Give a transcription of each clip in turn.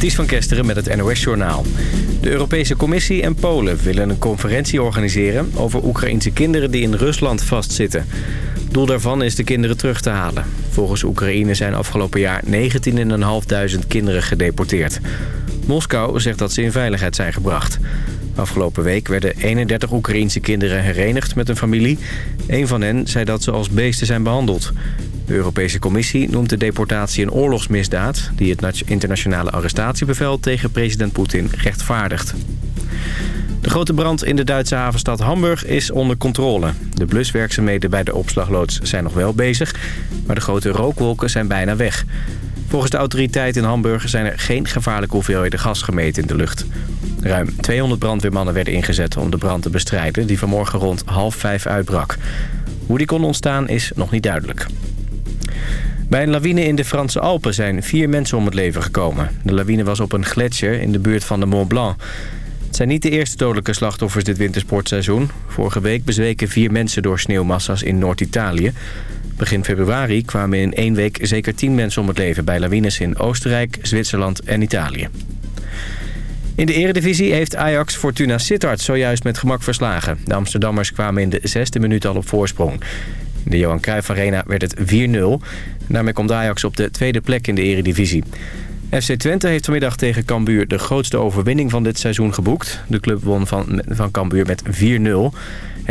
Ties van Kesteren met het NOS-journaal. De Europese Commissie en Polen willen een conferentie organiseren... over Oekraïnse kinderen die in Rusland vastzitten. Doel daarvan is de kinderen terug te halen. Volgens Oekraïne zijn afgelopen jaar 19.500 kinderen gedeporteerd. Moskou zegt dat ze in veiligheid zijn gebracht. Afgelopen week werden 31 Oekraïense kinderen herenigd met een familie. Een van hen zei dat ze als beesten zijn behandeld. De Europese Commissie noemt de deportatie een oorlogsmisdaad... die het internationale arrestatiebevel tegen president Poetin rechtvaardigt. De grote brand in de Duitse havenstad Hamburg is onder controle. De bluswerkzaamheden bij de opslagloods zijn nog wel bezig... maar de grote rookwolken zijn bijna weg. Volgens de autoriteit in Hamburg zijn er geen gevaarlijke hoeveelheden gas gemeten in de lucht. Ruim 200 brandweermannen werden ingezet om de brand te bestrijden... die vanmorgen rond half vijf uitbrak. Hoe die kon ontstaan is nog niet duidelijk. Bij een lawine in de Franse Alpen zijn vier mensen om het leven gekomen. De lawine was op een gletsjer in de buurt van de Mont Blanc. Het zijn niet de eerste dodelijke slachtoffers dit wintersportseizoen. Vorige week bezweken vier mensen door sneeuwmassa's in Noord-Italië. Begin februari kwamen in één week zeker tien mensen om het leven... bij lawines in Oostenrijk, Zwitserland en Italië. In de eredivisie heeft Ajax Fortuna Sittard zojuist met gemak verslagen. De Amsterdammers kwamen in de zesde minuut al op voorsprong. In de Johan Cruijff Arena werd het 4-0. Daarmee komt Ajax op de tweede plek in de eredivisie. FC Twente heeft vanmiddag tegen Cambuur de grootste overwinning van dit seizoen geboekt. De club won van, van Cambuur met 4-0.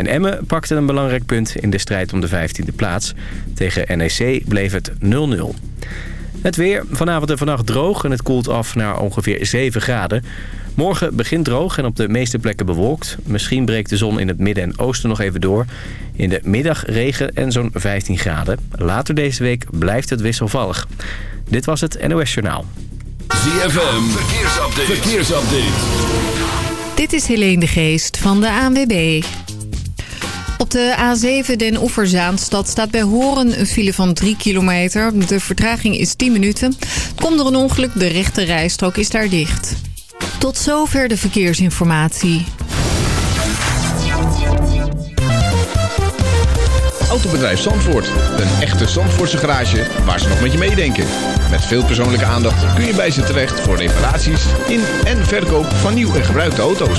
En Emmen pakte een belangrijk punt in de strijd om de 15e plaats. Tegen NEC bleef het 0-0. Het weer. Vanavond en vannacht droog en het koelt af naar ongeveer 7 graden. Morgen begint droog en op de meeste plekken bewolkt. Misschien breekt de zon in het midden en oosten nog even door. In de middag regen en zo'n 15 graden. Later deze week blijft het wisselvallig. Dit was het NOS Journaal. ZFM. Verkeersupdate. Verkeersupdate. Dit is Helene de Geest van de ANWB. Op de A7 Den Oeverzaanstad staat bij Horen een file van 3 kilometer. De vertraging is 10 minuten. Komt er een ongeluk, de rechte rijstrook is daar dicht. Tot zover de verkeersinformatie. Autobedrijf Zandvoort. Een echte Zandvoortse garage waar ze nog met je meedenken. Met veel persoonlijke aandacht kun je bij ze terecht voor reparaties in en verkoop van nieuw en gebruikte auto's.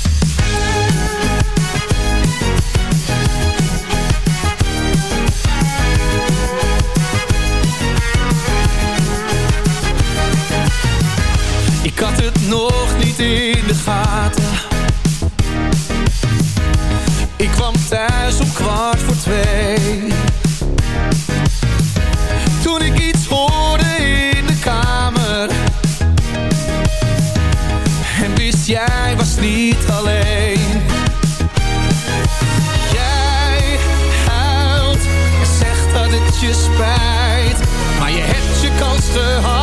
Nog niet in de gaten. Ik kwam thuis om kwart voor twee. Toen ik iets hoorde in de kamer. En wist jij was niet alleen. Jij huilt en zegt dat het je spijt. Maar je hebt je kans gehad.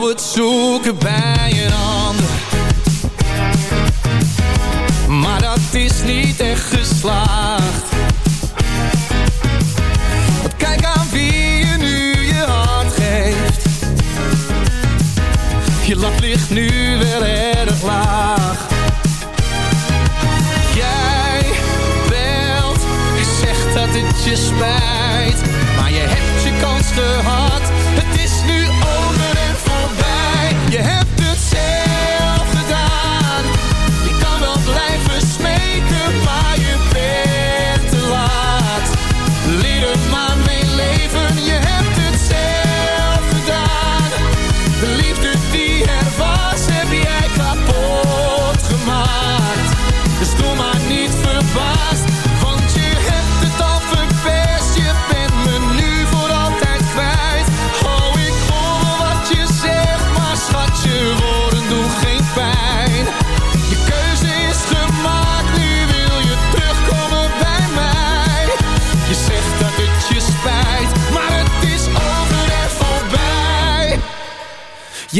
Wou het zoeken bij een ander. Maar dat is niet echt geslaagd. Want kijk aan wie je nu je hand geeft. Je lat ligt nu wel erg laag. Jij belt, je zegt dat het je spijt. Maar je hebt je kans gehad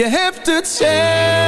Je hebt het zelf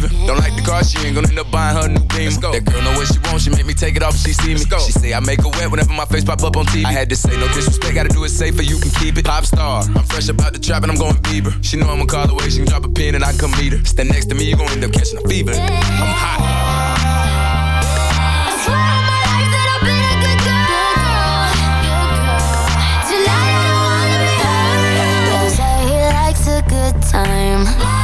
Don't like the car, she ain't gonna end up buying her new beam. That girl know what she wants, she make me take it off if she see me. She say I make her wet whenever my face pop up on TV. I had to say no disrespect, gotta do it safer, you can keep it. Pop star, I'm fresh about the trap and I'm going Bieber. She know I'ma call away, she can drop a pin and I come meet her. Stand next to me, you gon' end up catching a fever. I'm hot. time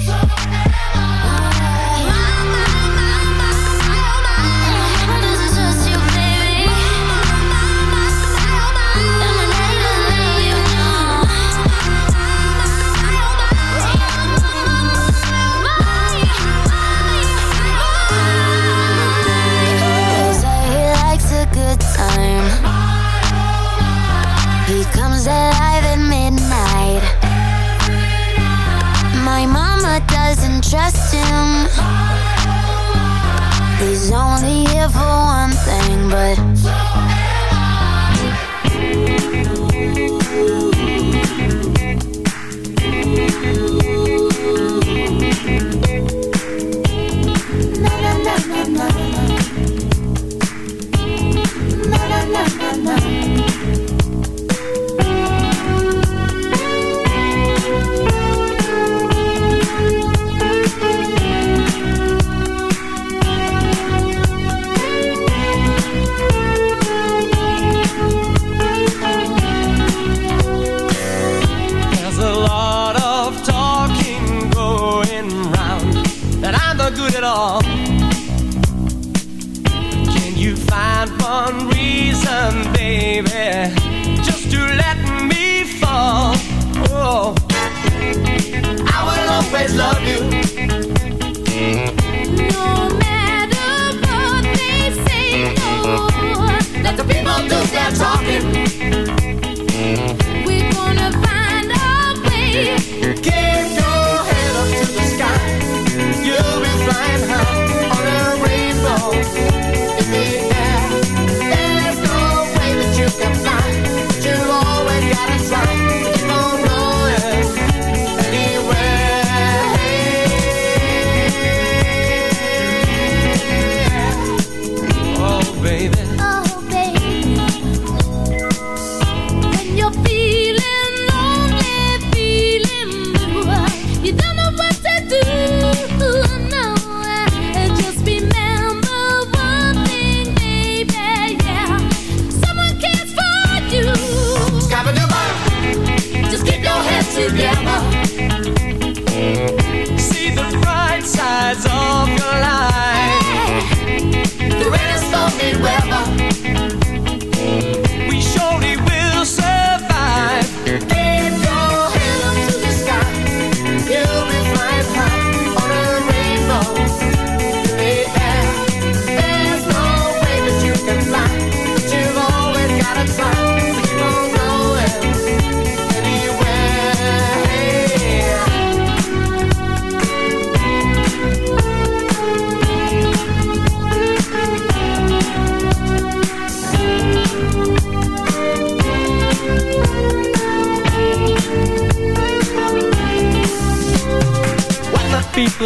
He's only here for one thing, but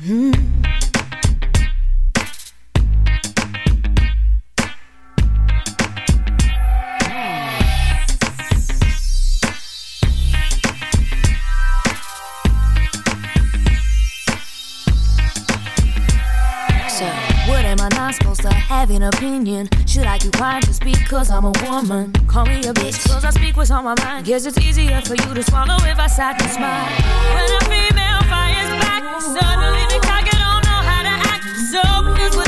So, what am I not supposed to have an opinion? Keep quiet just because I'm a woman? Call me a bitch, cause I speak what's on my mind. Guess it's easier for you to swallow if I sat and smile. When a female fires back, suddenly the cocky don't know how to act. So, here's what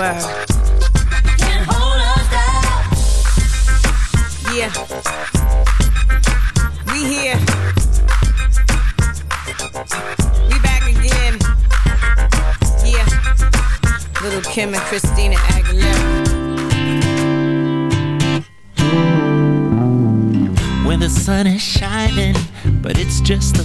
Down. Yeah. We here. We back again. Yeah. Little Kim and Christina Aguilera. when the sun is shining, but it's just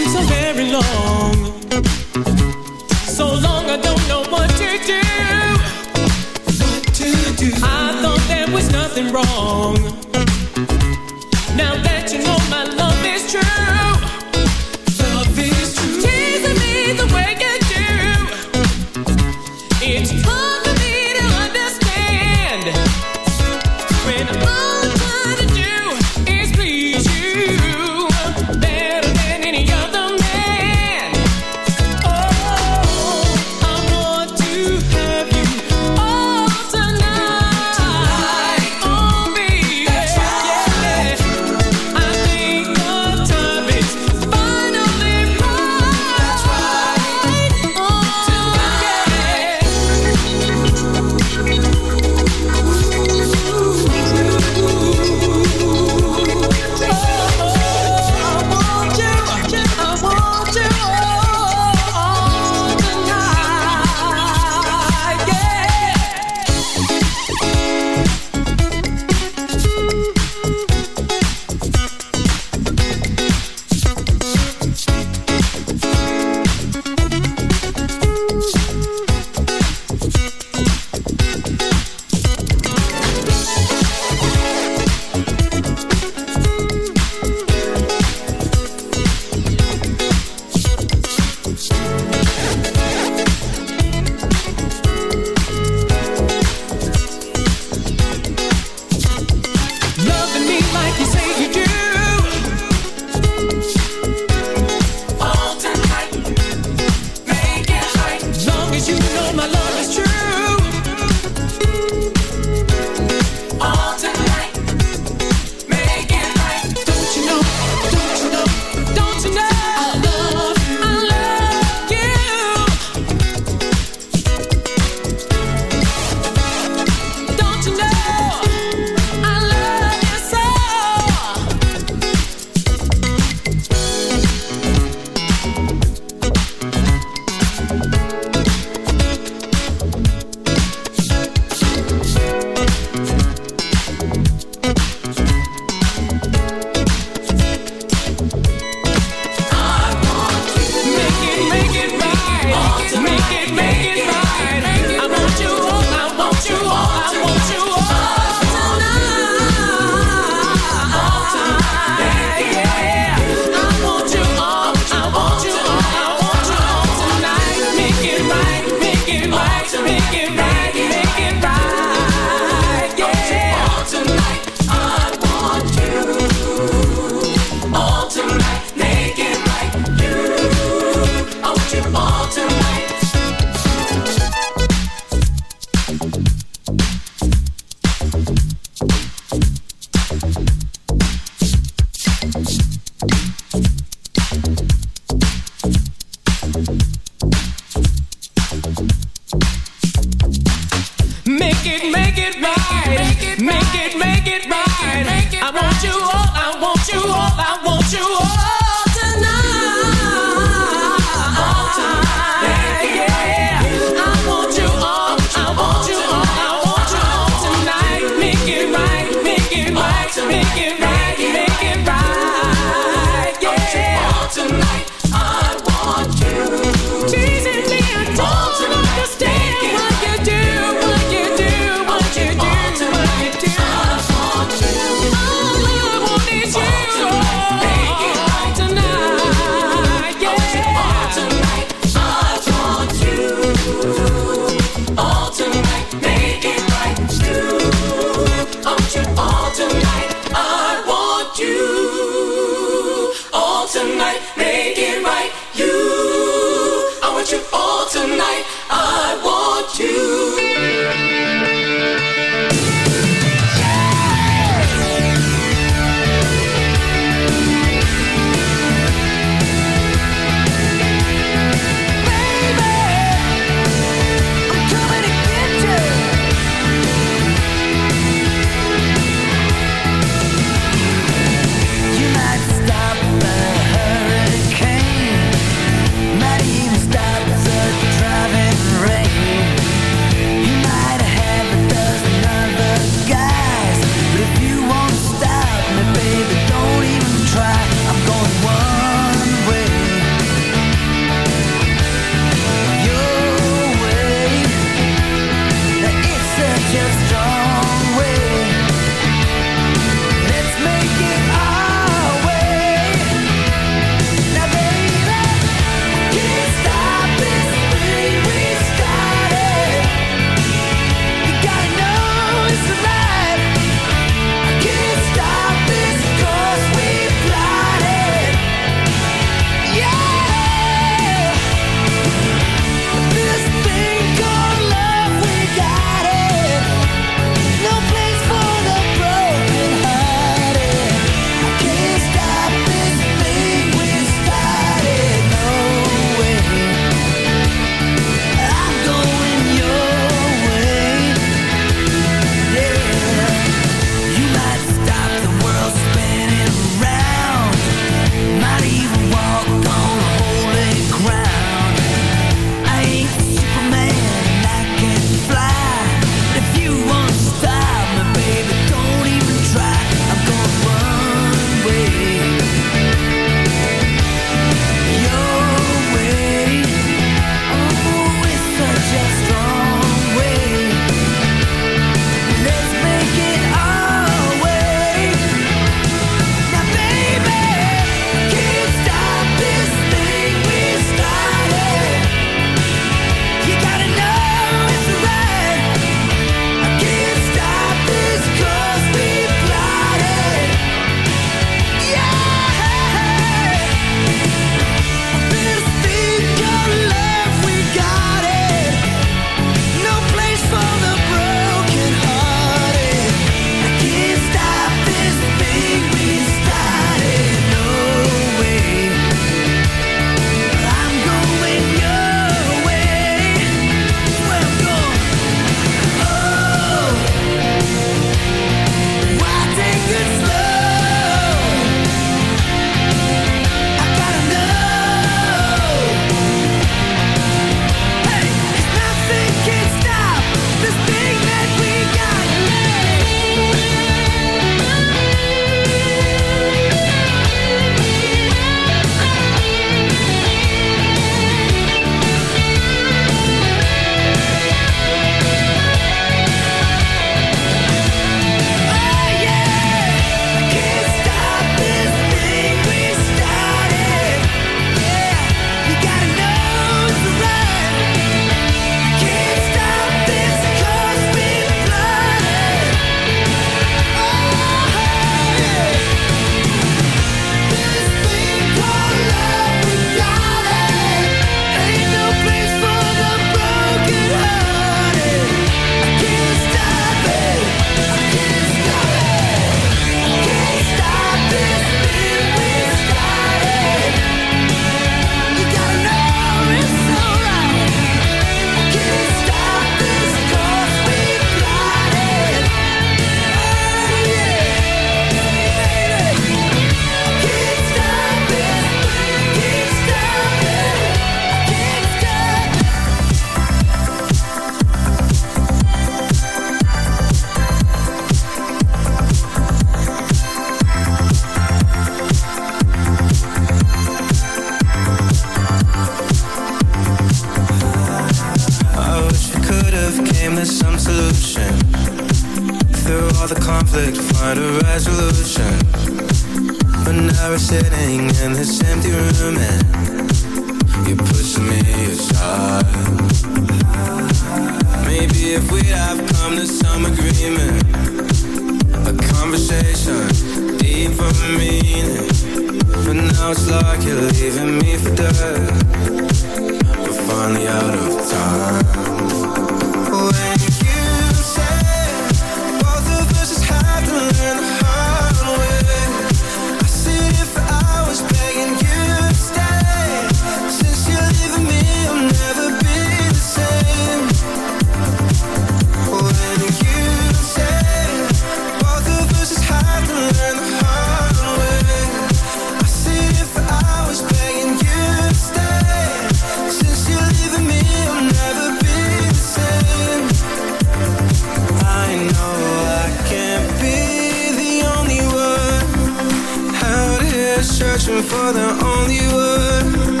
more than only one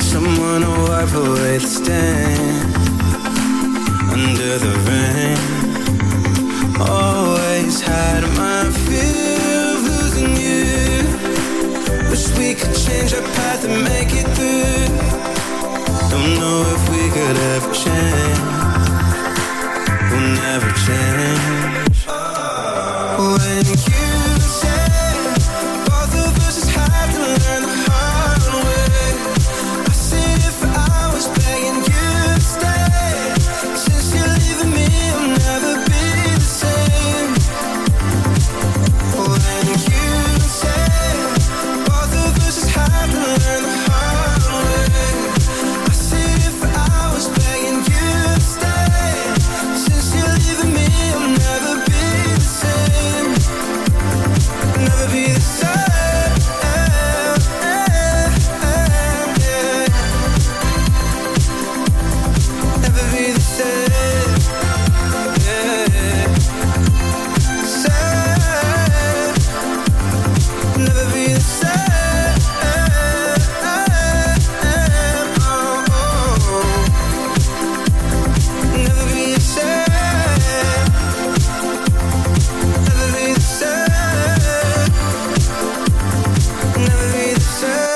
Someone to wipe away the stain Under the rain. Always had my fear of losing you. Wish we could change our path and make it through. Don't know if we could ever change. We'll never change. When said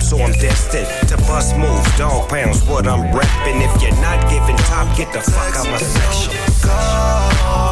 so I'm destined to bust moves. Dog pounds, what I'm repping. If you're not giving top, get the fuck out my section.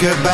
goodbye.